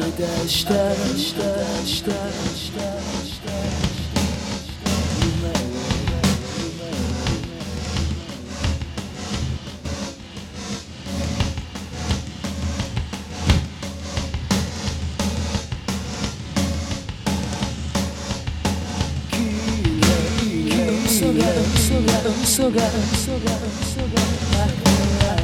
出した。したした嘘が嘘が嘘が嘘が嘘が。